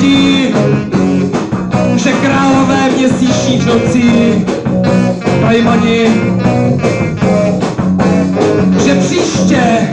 vědí, že králové měsíční nocí kajmani, že příště